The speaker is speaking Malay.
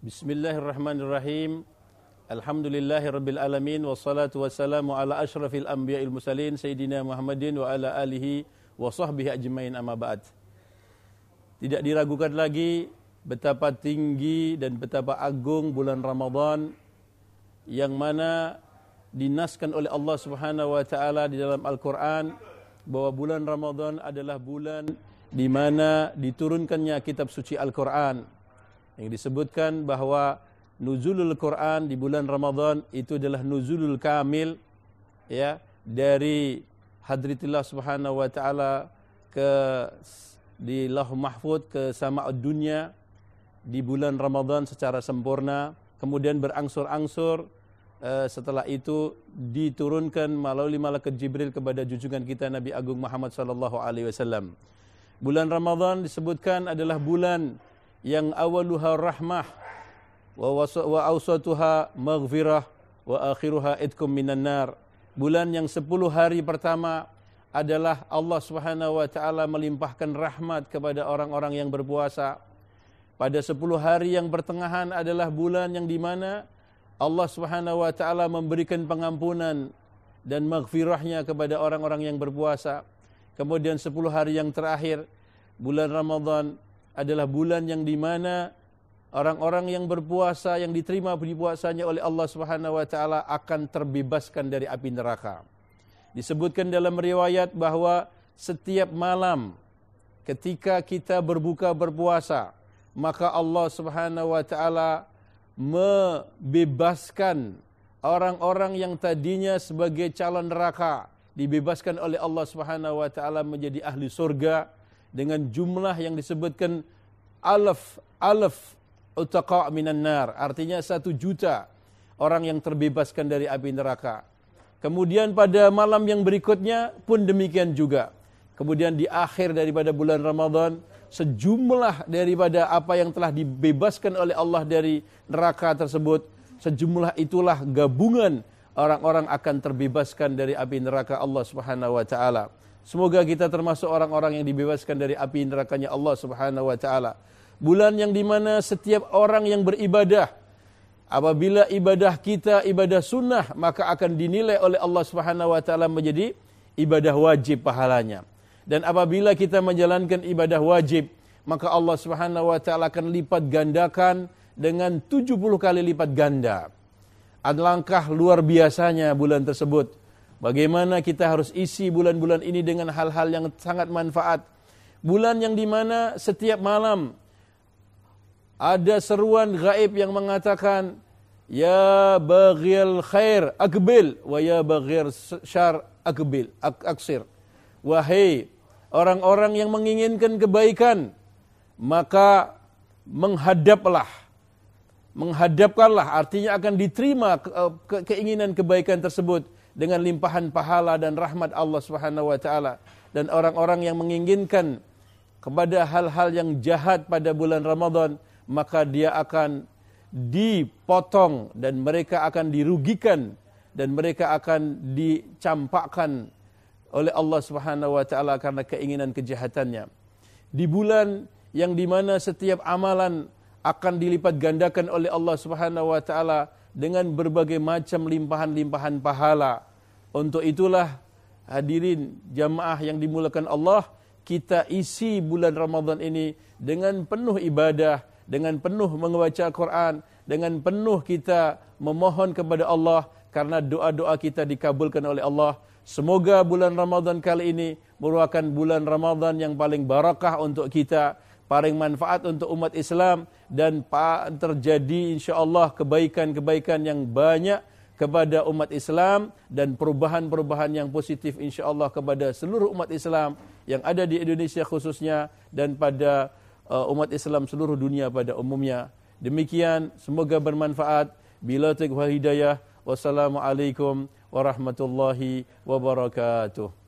Bismillahirrahmanirrahim. Alhamdulillahirabbil alamin wassalatu wassalamu ala asyrafil anbiya'il mursalin sayyidina Muhammadin wa ala alihi wa sahbihi ajmain amma ba'd. Tidak diragukan lagi betapa tinggi dan betapa agung bulan Ramadan yang mana dinaskan oleh Allah Subhanahu wa taala di dalam Al-Qur'an bahwa bulan Ramadan adalah bulan di mana diturunkannya kitab suci Al-Qur'an yang disebutkan bahawa nuzulul Quran di bulan Ramadan itu adalah nuzulul kamil ya dari hadritillah subhanahu wa taala ke di lauh mahfud ke sama dunia di bulan Ramadan secara sempurna kemudian berangsur-angsur uh, setelah itu diturunkan melalui malaikat Jibril kepada junjungan kita Nabi Agung Muhammad sallallahu alaihi wasallam. Bulan Ramadan disebutkan adalah bulan yang awaluha rahmah wa wa awsatuha maghfirah wa akhiruha idkum minan nar. Bulan yang 10 hari pertama adalah Allah Subhanahu wa taala melimpahkan rahmat kepada orang-orang yang berpuasa. Pada 10 hari yang pertengahan adalah bulan yang di mana Allah Subhanahu wa taala memberikan pengampunan dan maghfirahnya kepada orang-orang yang berpuasa. Kemudian 10 hari yang terakhir bulan Ramadan adalah bulan yang di mana orang-orang yang berpuasa yang diterima puasanya oleh Allah Subhanahu wa taala akan terbebaskan dari api neraka. Disebutkan dalam riwayat bahwa setiap malam ketika kita berbuka berpuasa, maka Allah Subhanahu wa taala membebaskan orang-orang yang tadinya sebagai calon neraka dibebaskan oleh Allah Subhanahu wa taala menjadi ahli surga dengan jumlah yang disebutkan alaf alaf utaqa minan nar. Artinya satu juta orang yang terbebaskan dari api neraka. Kemudian pada malam yang berikutnya pun demikian juga. Kemudian di akhir daripada bulan Ramadan sejumlah daripada apa yang telah dibebaskan oleh Allah dari neraka tersebut sejumlah itulah gabungan orang-orang akan terbebaskan dari api neraka Allah Subhanahu wa taala Semoga kita termasuk orang-orang yang dibebaskan dari api nerakanya Allah Subhanahu wa taala. Bulan yang di mana setiap orang yang beribadah apabila ibadah kita ibadah sunnah maka akan dinilai oleh Allah Subhanahu wa taala menjadi ibadah wajib pahalanya. Dan apabila kita menjalankan ibadah wajib maka Allah Subhanahu wa taala akan lipat gandakan dengan 70 kali lipat ganda. Alangkah luar biasanya bulan tersebut. Bagaimana kita harus isi bulan-bulan ini dengan hal-hal yang sangat manfaat. Bulan yang di mana setiap malam ada seruan gaib yang mengatakan ya baghil khair akbil wa ya baghir syar akbil ak aksir. Wahai orang-orang yang menginginkan kebaikan maka menghadaplah menghadapkanlah. Artinya akan diterima keinginan kebaikan tersebut dengan limpahan pahala dan rahmat Allah Subhanahu wa taala. Dan orang-orang yang menginginkan kepada hal-hal yang jahat pada bulan Ramadan maka dia akan dipotong dan mereka akan dirugikan dan mereka akan dicampakkan oleh Allah Subhanahu wa taala karena keinginan kejahatannya. Di bulan yang di mana setiap amalan akan dilipat gandakan oleh Allah Subhanahu wa taala dengan berbagai macam limpahan-limpahan pahala. Untuk itulah hadirin jamaah yang dimulakan Allah, kita isi bulan Ramadan ini dengan penuh ibadah, dengan penuh membaca Quran, dengan penuh kita memohon kepada Allah karena doa-doa kita dikabulkan oleh Allah. Semoga bulan Ramadan kali ini merupakan bulan Ramadan yang paling barakah untuk kita paling manfaat untuk umat Islam dan terjadi insya-Allah kebaikan-kebaikan yang banyak kepada umat Islam dan perubahan-perubahan yang positif insya-Allah kepada seluruh umat Islam yang ada di Indonesia khususnya dan pada uh, umat Islam seluruh dunia pada umumnya. Demikian semoga bermanfaat. Bila taufiq hidayah. Wassalamualaikum warahmatullahi wabarakatuh.